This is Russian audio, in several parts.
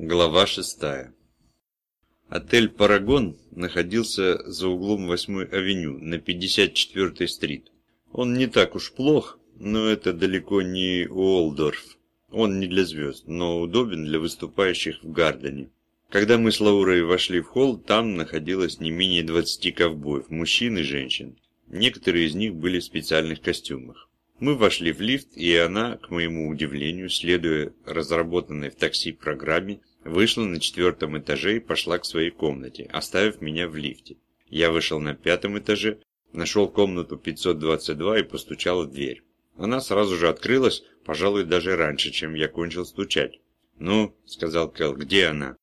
Глава шестая. Отель «Парагон» находился за углом 8-й авеню на 54-й стрит. Он не так уж плох, но это далеко не Уолдорф. Он не для звезд, но удобен для выступающих в Гардене. Когда мы с Лаурой вошли в холл, там находилось не менее 20 ковбоев, мужчин и женщин. Некоторые из них были в специальных костюмах. Мы вошли в лифт, и она, к моему удивлению, следуя разработанной в такси программе, Вышла на четвертом этаже и пошла к своей комнате, оставив меня в лифте. Я вышел на пятом этаже, нашел комнату 522 и постучал в дверь. Она сразу же открылась, пожалуй, даже раньше, чем я кончил стучать. «Ну», — сказал Кэл, — «где она?»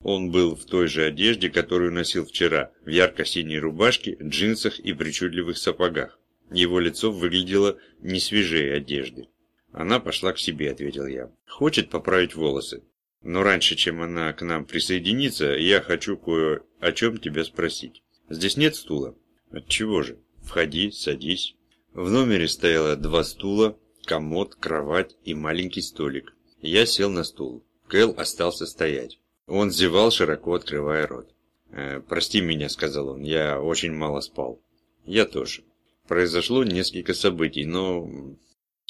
Он был в той же одежде, которую носил вчера, в ярко-синей рубашке, джинсах и причудливых сапогах. Его лицо выглядело не свежее одежды. «Она пошла к себе», — ответил я. «Хочет поправить волосы. Но раньше, чем она к нам присоединится, я хочу кое о чем тебя спросить. Здесь нет стула? Отчего же? Входи, садись. В номере стояло два стула, комод, кровать и маленький столик. Я сел на стул. Кэл остался стоять. Он зевал, широко открывая рот. «Э, «Прости меня», — сказал он, — «я очень мало спал». «Я тоже». Произошло несколько событий, но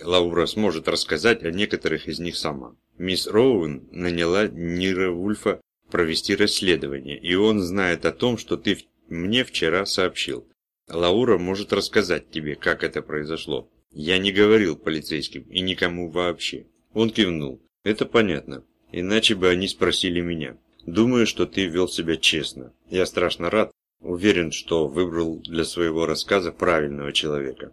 Лаура сможет рассказать о некоторых из них сама. Мисс Роуэн наняла Нира Вульфа провести расследование, и он знает о том, что ты мне вчера сообщил. Лаура может рассказать тебе, как это произошло. Я не говорил полицейским и никому вообще. Он кивнул. Это понятно. Иначе бы они спросили меня. Думаю, что ты вел себя честно. Я страшно рад. Уверен, что выбрал для своего рассказа правильного человека.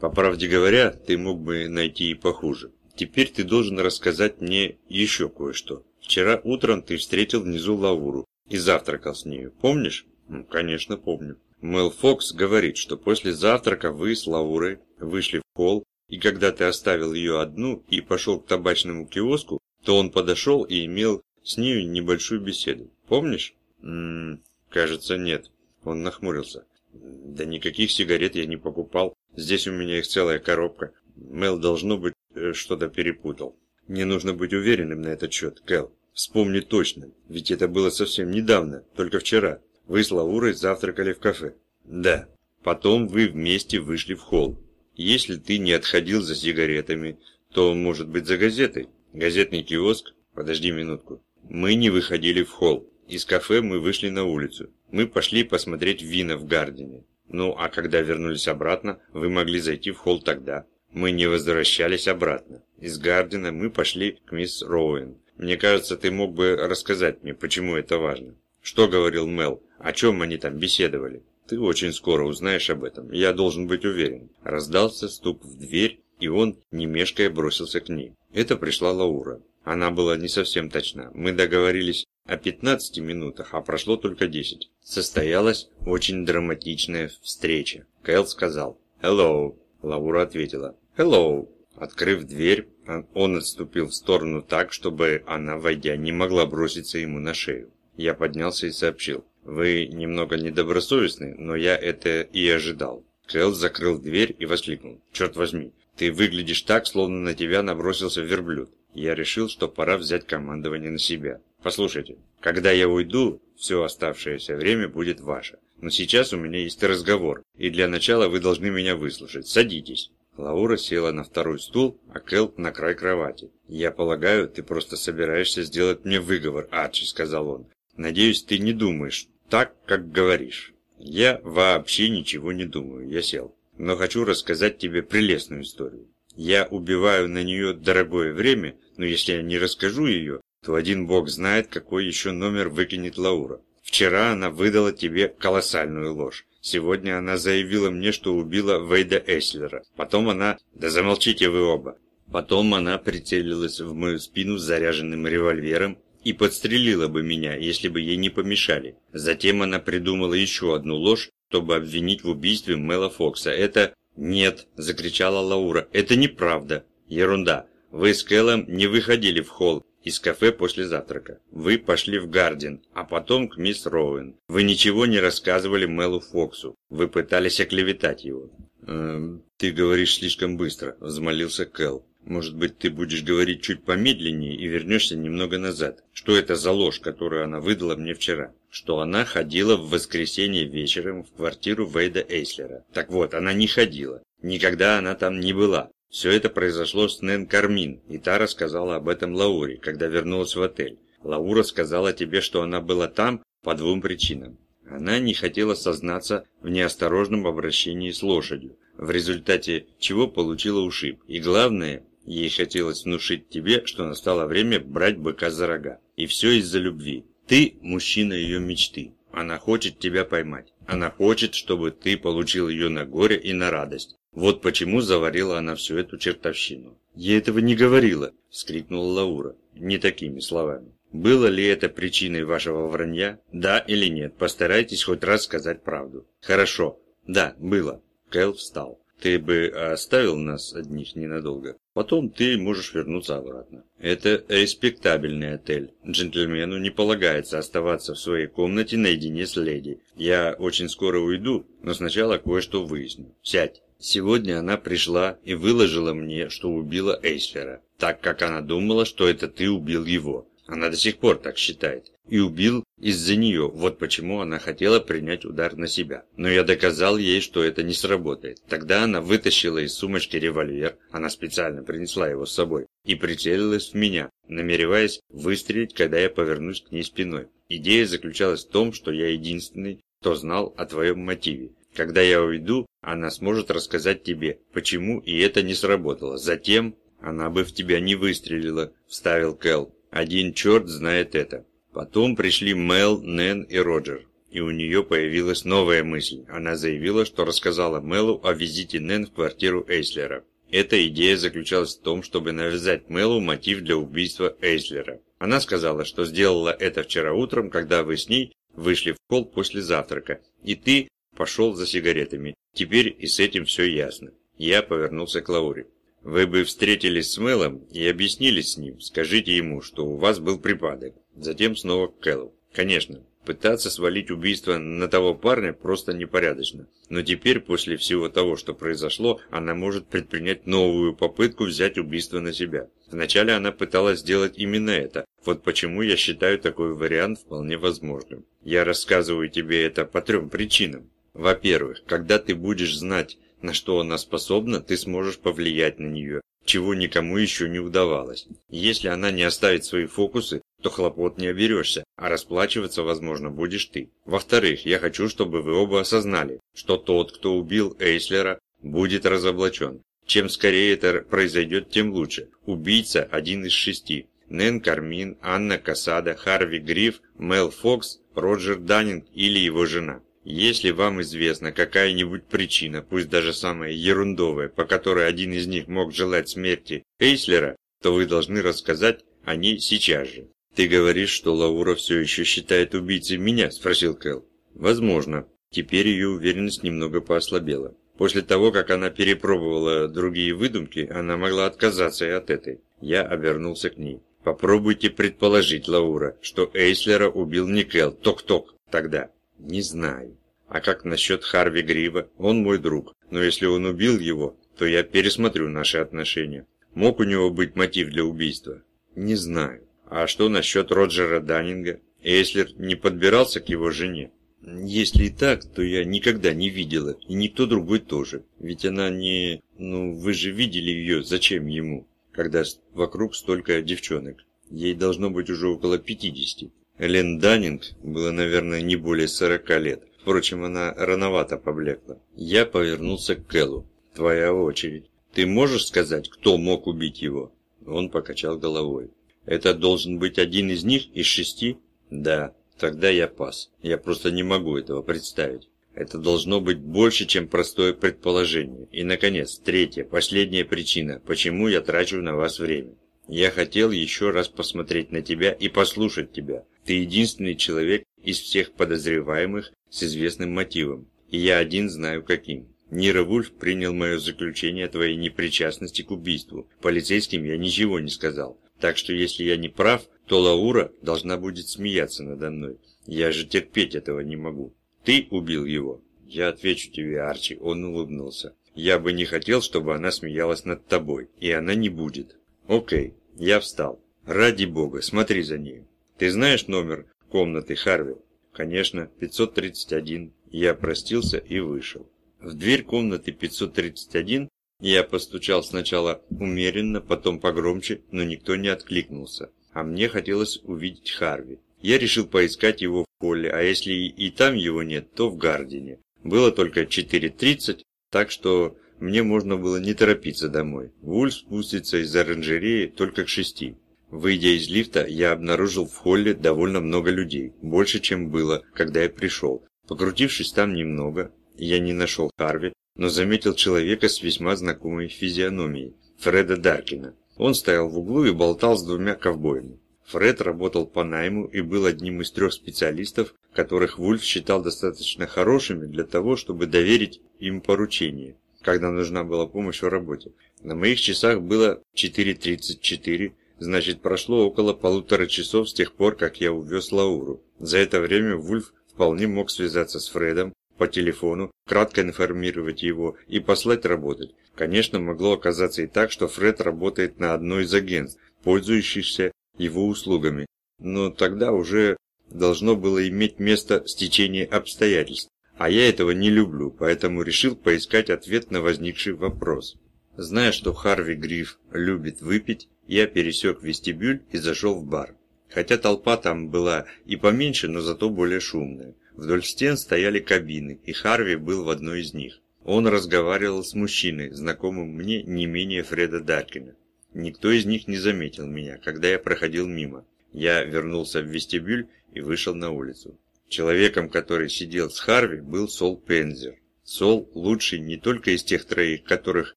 По правде говоря, ты мог бы найти и похуже. Теперь ты должен рассказать мне еще кое-что. Вчера утром ты встретил внизу Лауру и завтракал с нею. Помнишь? Конечно, помню. Мэл Фокс говорит, что после завтрака вы с Лаурой вышли в холл, и когда ты оставил ее одну и пошел к табачному киоску, то он подошел и имел с нею небольшую беседу. Помнишь? М -м, кажется, нет. Он нахмурился. Да никаких сигарет я не покупал. Здесь у меня их целая коробка. Мел, должно быть, Э, что-то перепутал. Не нужно быть уверенным на этот счет, Кэл. Вспомни точно, ведь это было совсем недавно, только вчера. Вы с Лаурой завтракали в кафе. Да. Потом вы вместе вышли в холл. Если ты не отходил за сигаретами, то, может быть, за газетой. Газетный киоск? Подожди минутку. Мы не выходили в холл. Из кафе мы вышли на улицу. Мы пошли посмотреть вина в Гардене. Ну, а когда вернулись обратно, вы могли зайти в холл тогда. Мы не возвращались обратно. Из Гардена мы пошли к мисс Роуэн. Мне кажется, ты мог бы рассказать мне, почему это важно. Что говорил Мел? О чем они там беседовали? Ты очень скоро узнаешь об этом. Я должен быть уверен. Раздался стук в дверь, и он, не мешкая, бросился к ней. Это пришла Лаура. Она была не совсем точна. Мы договорились о 15 минутах, а прошло только 10. Состоялась очень драматичная встреча. Кэл сказал «Hello». Лаура ответила «Hello». Открыв дверь, он отступил в сторону так, чтобы она, войдя, не могла броситься ему на шею. Я поднялся и сообщил. «Вы немного недобросовестны, но я это и ожидал». Кэл закрыл дверь и воскликнул. «Черт возьми, ты выглядишь так, словно на тебя набросился верблюд». Я решил, что пора взять командование на себя. «Послушайте, когда я уйду, все оставшееся время будет ваше. Но сейчас у меня есть разговор, и для начала вы должны меня выслушать. Садитесь». Лаура села на второй стул, а Кэл на край кровати. «Я полагаю, ты просто собираешься сделать мне выговор, Арчи», — сказал он. «Надеюсь, ты не думаешь так, как говоришь». «Я вообще ничего не думаю», — я сел. «Но хочу рассказать тебе прелестную историю. Я убиваю на нее дорогое время, но если я не расскажу ее, то один бог знает, какой еще номер выкинет Лаура. Вчера она выдала тебе колоссальную ложь. Сегодня она заявила мне, что убила Вейда Эслера. Потом она... Да замолчите вы оба. Потом она прицелилась в мою спину с заряженным револьвером и подстрелила бы меня, если бы ей не помешали. Затем она придумала еще одну ложь, чтобы обвинить в убийстве Мэла Фокса. Это... «Нет!» – закричала Лаура. «Это неправда!» «Ерунда! Вы с Кэллом не выходили в холл из кафе после завтрака. Вы пошли в Гарден, а потом к мисс Роуэн. Вы ничего не рассказывали Мелу Фоксу. Вы пытались оклеветать его. «Эм, «Ты говоришь слишком быстро», – взмолился Кэл. Может быть, ты будешь говорить чуть помедленнее и вернешься немного назад. Что это за ложь, которую она выдала мне вчера? Что она ходила в воскресенье вечером в квартиру Вейда Эйслера. Так вот, она не ходила. Никогда она там не была. Все это произошло с Нэн Кармин, и та рассказала об этом Лауре, когда вернулась в отель. Лаура сказала тебе, что она была там по двум причинам. Она не хотела сознаться в неосторожном обращении с лошадью, в результате чего получила ушиб. И главное, ей хотелось внушить тебе, что настало время брать быка за рога. И все из-за любви. Ты – мужчина ее мечты. Она хочет тебя поймать. Она хочет, чтобы ты получил ее на горе и на радость. Вот почему заварила она всю эту чертовщину. «Я этого не говорила!» – вскрикнула Лаура. Не такими словами. Было ли это причиной вашего вранья? Да или нет? Постарайтесь хоть раз сказать правду. Хорошо. Да, было. Кэл встал. Ты бы оставил нас одних ненадолго. Потом ты можешь вернуться обратно. Это респектабельный отель. Джентльмену не полагается оставаться в своей комнате наедине с леди. Я очень скоро уйду, но сначала кое-что выясню. Сядь. Сегодня она пришла и выложила мне, что убила Эйслера, так как она думала, что это ты убил его. Она до сих пор так считает. И убил из-за нее, вот почему она хотела принять удар на себя. Но я доказал ей, что это не сработает. Тогда она вытащила из сумочки револьвер, она специально принесла его с собой, и прицелилась в меня, намереваясь выстрелить, когда я повернусь к ней спиной. Идея заключалась в том, что я единственный, кто знал о твоем мотиве. Когда я уйду, она сможет рассказать тебе, почему и это не сработало. Затем она бы в тебя не выстрелила, вставил Кэл. Один черт знает это. Потом пришли Мел, Нэн и Роджер. И у нее появилась новая мысль. Она заявила, что рассказала Мелу о визите Нэн в квартиру Эйслера. Эта идея заключалась в том, чтобы навязать Мелу мотив для убийства Эйслера. Она сказала, что сделала это вчера утром, когда вы с ней вышли в холл после завтрака, и ты пошел за сигаретами. Теперь и с этим все ясно. Я повернулся к Лауре. Вы бы встретились с Мэлом и объяснились с ним. Скажите ему, что у вас был припадок. Затем снова к Кэллу. Конечно, пытаться свалить убийство на того парня просто непорядочно. Но теперь, после всего того, что произошло, она может предпринять новую попытку взять убийство на себя. Вначале она пыталась сделать именно это. Вот почему я считаю такой вариант вполне возможным. Я рассказываю тебе это по трем причинам. Во-первых, когда ты будешь знать, на что она способна, ты сможешь повлиять на нее, чего никому еще не удавалось. Если она не оставит свои фокусы, то хлопот не оберешься, а расплачиваться, возможно, будешь ты. Во-вторых, я хочу, чтобы вы оба осознали, что тот, кто убил Эйслера, будет разоблачен. Чем скорее это произойдет, тем лучше. Убийца один из шести. Нэн Кармин, Анна Касада, Харви Гриф, Мел Фокс, Роджер Даннинг или его жена. Если вам известна какая-нибудь причина, пусть даже самая ерундовая, по которой один из них мог желать смерти Эйслера, то вы должны рассказать о ней сейчас же. «Ты говоришь, что Лаура все еще считает убийцей меня?» – спросил Кэл. «Возможно». Теперь ее уверенность немного поослабела. После того, как она перепробовала другие выдумки, она могла отказаться и от этой. Я обернулся к ней. «Попробуйте предположить, Лаура, что Эйслера убил не Кэл, ток-ток, тогда». Не знаю. А как насчет Харви Грива? Он мой друг. Но если он убил его, то я пересмотрю наши отношения. Мог у него быть мотив для убийства? Не знаю. А что насчет Роджера Даннинга? Эйслер не подбирался к его жене? Если и так, то я никогда не видела, и никто другой тоже. Ведь она не... Ну, вы же видели ее, зачем ему, когда вокруг столько девчонок. Ей должно быть уже около пятидесяти. Элен Даннинг было, наверное, не более сорока лет. Впрочем, она рановато поблекла. Я повернулся к Кэллу. «Твоя очередь. Ты можешь сказать, кто мог убить его?» Он покачал головой. «Это должен быть один из них из шести?» «Да. Тогда я пас. Я просто не могу этого представить. Это должно быть больше, чем простое предположение. И, наконец, третья, последняя причина, почему я трачу на вас время. Я хотел еще раз посмотреть на тебя и послушать тебя. Ты единственный человек из всех подозреваемых с известным мотивом, и я один знаю каким. Нира Вульф принял мое заключение о твоей непричастности к убийству. Полицейским я ничего не сказал. Так что если я не прав, то Лаура должна будет смеяться надо мной. Я же терпеть этого не могу. Ты убил его? Я отвечу тебе, Арчи, он улыбнулся. Я бы не хотел, чтобы она смеялась над тобой, и она не будет. Окей, я встал. Ради бога, смотри за ней. Ты знаешь номер комнаты Харви? Конечно, 531. Я простился и вышел. В дверь комнаты 531 я постучал сначала умеренно, потом погромче, но никто не откликнулся. А мне хотелось увидеть Харви. Я решил поискать его в холле, а если и там его нет, то в Гардине. Было только 4.30, так что мне можно было не торопиться домой. Вульф спустится из оранжереи только к шести. Выйдя из лифта, я обнаружил в холле довольно много людей, больше, чем было, когда я пришел. Покрутившись там немного, я не нашел Харви, но заметил человека с весьма знакомой физиономией, Фреда Даркина. Он стоял в углу и болтал с двумя ковбоями. Фред работал по найму и был одним из трех специалистов, которых Вульф считал достаточно хорошими для того, чтобы доверить им поручение, когда нужна была помощь в работе. На моих часах было 4.34, значит прошло около полутора часов с тех пор, как я увез Лауру. За это время Вульф вполне мог связаться с Фредом, по телефону, кратко информировать его и послать работать. Конечно, могло оказаться и так, что Фред работает на одной из агентств, пользующихся его услугами, но тогда уже должно было иметь место стечение обстоятельств. А я этого не люблю, поэтому решил поискать ответ на возникший вопрос. Зная, что Харви Гриф любит выпить, я пересек вестибюль и зашел в бар. Хотя толпа там была и поменьше, но зато более шумная. Вдоль стен стояли кабины, и Харви был в одной из них. Он разговаривал с мужчиной, знакомым мне не менее Фреда Даркина. Никто из них не заметил меня, когда я проходил мимо. Я вернулся в вестибюль и вышел на улицу. Человеком, который сидел с Харви, был Сол Пензер. Сол лучший не только из тех троих, которых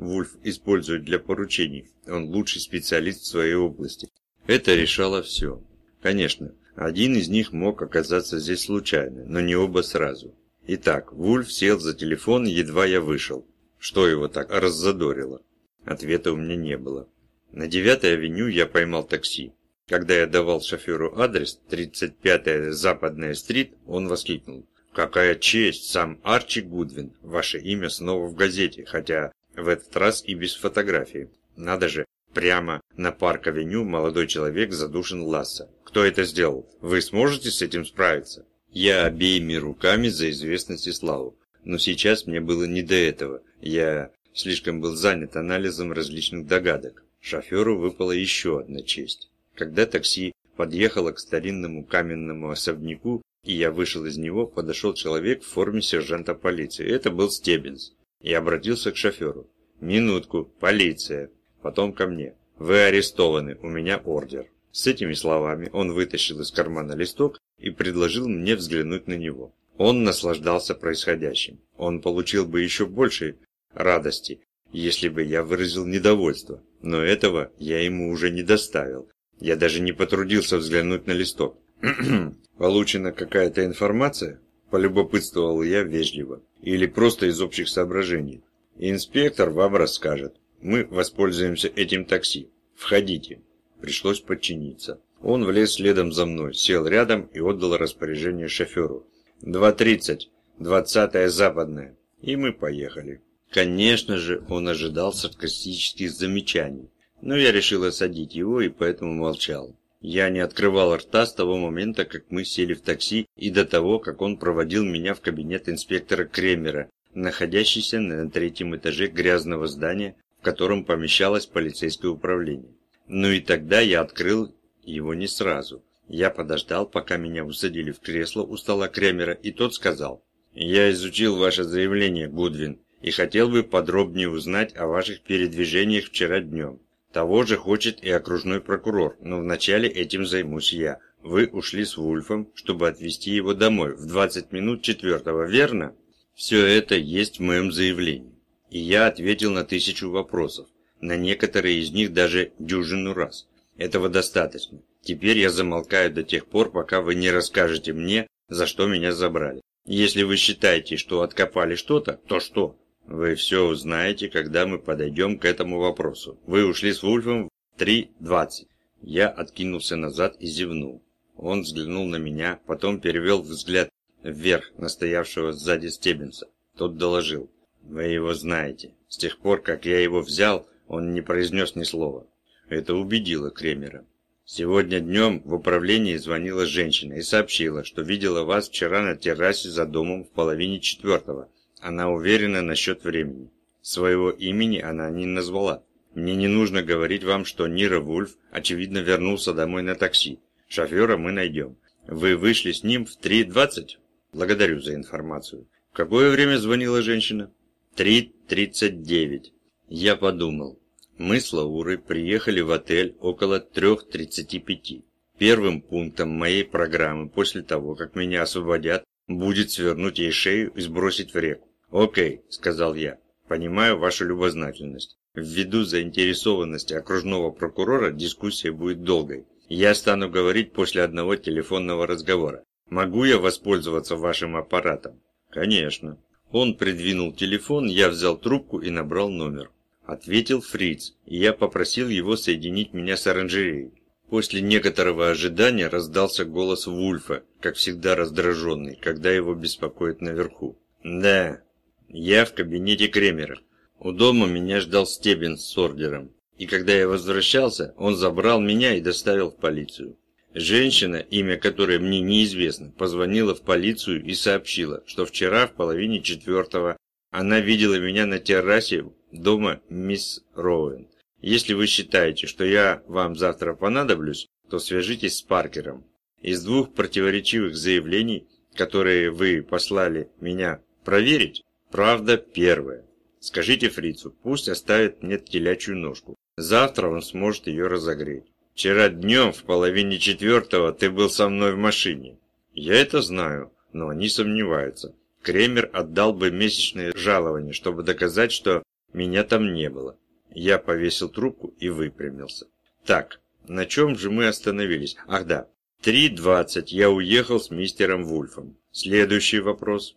Вульф использует для поручений, он лучший специалист в своей области. Это решало все. Конечно, один из них мог оказаться здесь случайно, но не оба сразу. Итак, Вульф сел за телефон, едва я вышел. Что его так раззадорило? Ответа у меня не было. На 9-й авеню я поймал такси. Когда я давал шоферу адрес 35-я Западная стрит, он воскликнул. «Какая честь! Сам Арчи Гудвин! Ваше имя снова в газете, хотя в этот раз и без фотографии. Надо же, прямо на парк-авеню молодой человек задушен Ласса. Кто это сделал? Вы сможете с этим справиться? Я обеими руками за известность и славу. Но сейчас мне было не до этого. Я слишком был занят анализом различных догадок. Шоферу выпала еще одна честь. Когда такси подъехало к старинному каменному особняку, и я вышел из него, подошел человек в форме сержанта полиции. Это был Стеббинс. И обратился к шоферу. «Минутку, полиция!» Потом ко мне. «Вы арестованы, у меня ордер». С этими словами он вытащил из кармана листок и предложил мне взглянуть на него. Он наслаждался происходящим. Он получил бы еще большей радости, если бы я выразил недовольство. Но этого я ему уже не доставил. Я даже не потрудился взглянуть на листок. «Получена какая-то информация?» Полюбопытствовал я вежливо. Или просто из общих соображений. Инспектор вам расскажет. Мы воспользуемся этим такси. Входите. Пришлось подчиниться. Он влез следом за мной, сел рядом и отдал распоряжение шоферу. «Два тридцать, двадцатая западная». И мы поехали. Конечно же, он ожидал саркастических замечаний, но я решил осадить его и поэтому молчал. Я не открывал рта с того момента, как мы сели в такси и до того, как он проводил меня в кабинет инспектора Кремера, находящийся на третьем этаже грязного здания, в котором помещалось полицейское управление. Ну и тогда я открыл его не сразу. Я подождал, пока меня усадили в кресло у стола Кремера, и тот сказал, «Я изучил ваше заявление, Гудвин, и хотел бы подробнее узнать о ваших передвижениях вчера днем. Того же хочет и окружной прокурор, но вначале этим займусь я. Вы ушли с Вульфом, чтобы отвезти его домой в 20 минут четвертого, верно? Все это есть в моем заявлении. И я ответил на тысячу вопросов на некоторые из них даже дюжину раз. Этого достаточно. Теперь я замолкаю до тех пор, пока вы не расскажете мне, за что меня забрали. Если вы считаете, что откопали что-то, то что? Вы все узнаете, когда мы подойдем к этому вопросу. Вы ушли с Вульфом в 3.20. Я откинулся назад и зевнул. Он взглянул на меня, потом перевел взгляд вверх на стоявшего сзади Стебенса. Тот доложил. Вы его знаете. С тех пор, как я его взял, он не произнес ни слова. Это убедило Кремера. Сегодня днем в управлении звонила женщина и сообщила, что видела вас вчера на террасе за домом в половине четвертого. Она уверена насчет времени. Своего имени она не назвала. Мне не нужно говорить вам, что Нира Вульф, очевидно, вернулся домой на такси. Шофера мы найдем. Вы вышли с ним в 3.20? Благодарю за информацию. В какое время звонила женщина? 3.39. Я подумал. Мы с Лаурой приехали в отель около 3.35. Первым пунктом моей программы после того, как меня освободят, будет свернуть ей шею и сбросить в реку. «Окей», — сказал я, — «понимаю вашу любознательность. Ввиду заинтересованности окружного прокурора дискуссия будет долгой. Я стану говорить после одного телефонного разговора. Могу я воспользоваться вашим аппаратом? Конечно. Он придвинул телефон, я взял трубку и набрал номер. Ответил Фриц, и я попросил его соединить меня с оранжереей. После некоторого ожидания раздался голос Вульфа, как всегда раздраженный, когда его беспокоит наверху. «Да, я в кабинете Кремера. У дома меня ждал Стебен с ордером и когда я возвращался, он забрал меня и доставил в полицию. Женщина, имя которой мне неизвестно, позвонила в полицию и сообщила, что вчера в половине четвертого она видела меня на террасе дома мисс Роуэн. Если вы считаете, что я вам завтра понадоблюсь, то свяжитесь с Паркером. Из двух противоречивых заявлений, которые вы послали меня проверить, правда первая. Скажите фрицу, пусть оставит мне телячью ножку. Завтра он сможет ее разогреть. Вчера днем в половине четвертого ты был со мной в машине. Я это знаю, но они сомневаются. Кремер отдал бы месячное жалование, чтобы доказать, что меня там не было. Я повесил трубку и выпрямился. Так, на чем же мы остановились? Ах да, 3.20 я уехал с мистером Вульфом. Следующий вопрос.